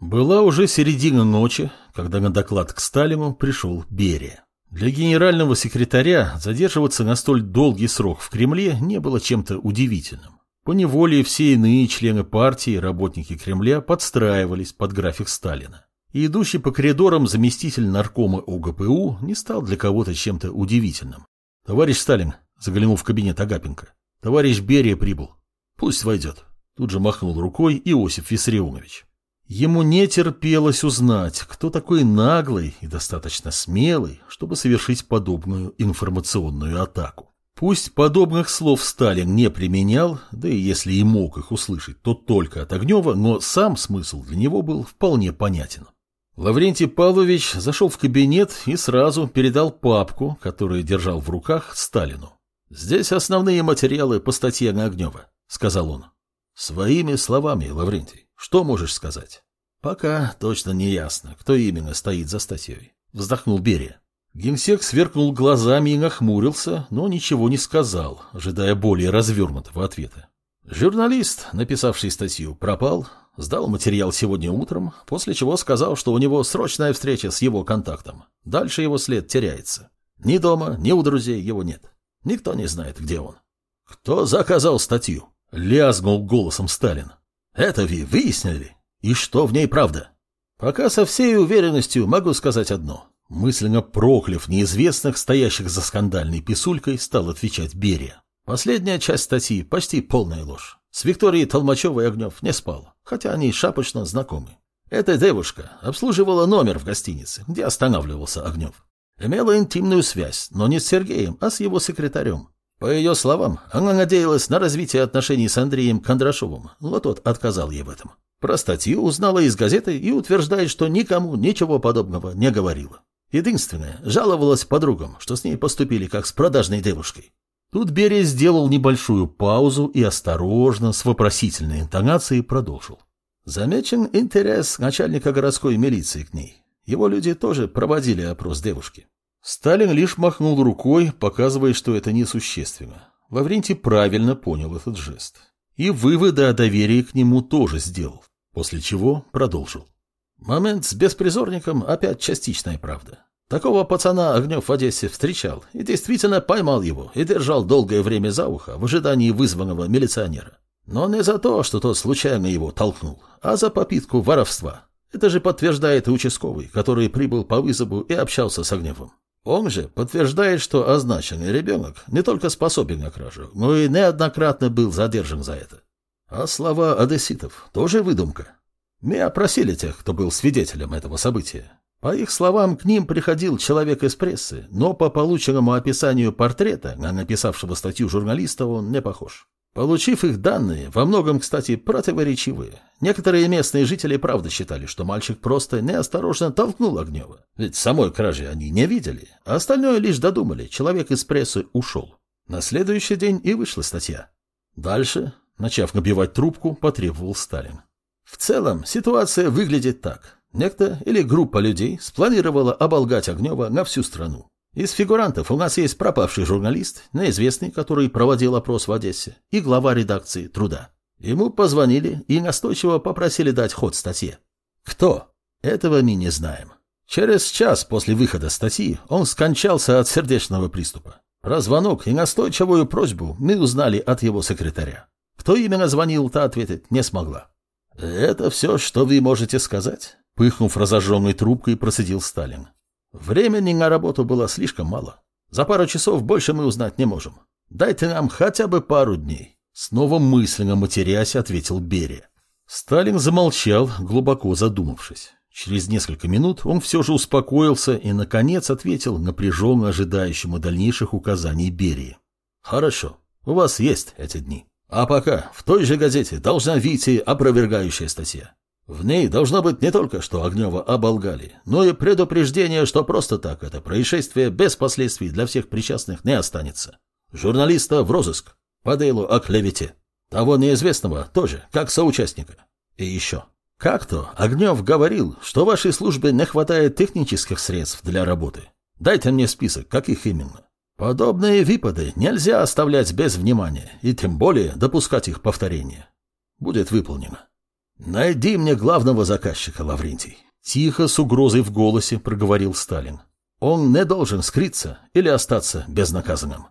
Была уже середина ночи, когда на доклад к Сталину пришел Берия. Для генерального секретаря задерживаться на столь долгий срок в Кремле не было чем-то удивительным. По неволе все иные члены партии и работники Кремля подстраивались под график Сталина. И идущий по коридорам заместитель наркома ОГПУ не стал для кого-то чем-то удивительным. «Товарищ Сталин», заглянул в кабинет Агапенко, — «товарищ Берия прибыл. Пусть войдет». Тут же махнул рукой Иосиф Виссарионович. Ему не терпелось узнать, кто такой наглый и достаточно смелый, чтобы совершить подобную информационную атаку. Пусть подобных слов Сталин не применял, да и если и мог их услышать, то только от Огнева, но сам смысл для него был вполне понятен. Лаврентий Павлович зашел в кабинет и сразу передал папку, которую держал в руках, Сталину. «Здесь основные материалы по статье на Огнева», — сказал он. «Своими словами, Лаврентий». Что можешь сказать? Пока точно не ясно, кто именно стоит за статьей. Вздохнул Берия. Генсек сверкнул глазами и нахмурился, но ничего не сказал, ожидая более развернутого ответа. Журналист, написавший статью, пропал, сдал материал сегодня утром, после чего сказал, что у него срочная встреча с его контактом. Дальше его след теряется. Ни дома, ни у друзей его нет. Никто не знает, где он. «Кто заказал статью?» — лязгнул голосом Сталин. Это вы выяснили? И что в ней правда? Пока со всей уверенностью могу сказать одно. Мысленно прокляв неизвестных, стоящих за скандальной писулькой, стал отвечать Берия. Последняя часть статьи почти полная ложь. С Викторией Толмачевой Огнев не спал, хотя они шапочно знакомы. Эта девушка обслуживала номер в гостинице, где останавливался Огнев. Имела интимную связь, но не с Сергеем, а с его секретарем. По ее словам, она надеялась на развитие отношений с Андреем Кондрашовым, но тот отказал ей в этом. Про статью узнала из газеты и утверждает, что никому ничего подобного не говорила. Единственное, жаловалась подругам, что с ней поступили как с продажной девушкой. Тут Берия сделал небольшую паузу и осторожно, с вопросительной интонацией продолжил. Замечен интерес начальника городской милиции к ней. Его люди тоже проводили опрос девушки. Сталин лишь махнул рукой, показывая, что это несущественно. Лаврентий правильно понял этот жест. И выводы о доверии к нему тоже сделал, после чего продолжил. Момент с беспризорником опять частичная правда. Такого пацана Огнев в Одессе встречал и действительно поймал его и держал долгое время за ухо в ожидании вызванного милиционера. Но не за то, что тот случайно его толкнул, а за попытку воровства. Это же подтверждает и участковый, который прибыл по вызову и общался с Огневым. Он же подтверждает, что означенный ребенок не только способен на кражу, но и неоднократно был задержан за это. А слова одесситов тоже выдумка. Мы опросили тех, кто был свидетелем этого события. По их словам, к ним приходил человек из прессы, но по полученному описанию портрета, на написавшего статью журналиста, он не похож. Получив их данные, во многом, кстати, противоречивые, некоторые местные жители правда считали, что мальчик просто неосторожно толкнул Огнева. Ведь самой кражи они не видели, а остальное лишь додумали, человек из прессы ушел. На следующий день и вышла статья. Дальше, начав набивать трубку, потребовал Сталин. В целом, ситуация выглядит так. Некто или группа людей спланировала оболгать Огнева на всю страну. Из фигурантов у нас есть пропавший журналист, неизвестный, который проводил опрос в Одессе, и глава редакции «Труда». Ему позвонили и настойчиво попросили дать ход статье. Кто? Этого мы не знаем. Через час после выхода статьи он скончался от сердечного приступа. Про звонок и настойчивую просьбу мы узнали от его секретаря. Кто именно звонил, та ответить не смогла. «Это все, что вы можете сказать?» Пыхнув разожженной трубкой, процедил Сталин. Времени на работу было слишком мало. За пару часов больше мы узнать не можем. Дайте нам хотя бы пару дней. Снова мысленно матерясь, ответил Берия. Сталин замолчал, глубоко задумавшись. Через несколько минут он все же успокоился и, наконец, ответил напряженно ожидающему дальнейших указаний Берии. «Хорошо, у вас есть эти дни. А пока в той же газете должна выйти опровергающая статья. В ней должно быть не только, что Огнева оболгали, но и предупреждение, что просто так это происшествие без последствий для всех причастных не останется. Журналиста в розыск по делу о клевете. Того неизвестного тоже, как соучастника. И еще. Как-то Огнев говорил, что вашей службе не хватает технических средств для работы. Дайте мне список, каких именно. Подобные выпады нельзя оставлять без внимания, и тем более допускать их повторения. Будет выполнено. Найди мне главного заказчика, Лаврентий. Тихо, с угрозой в голосе, проговорил Сталин. Он не должен скрыться или остаться безнаказанным.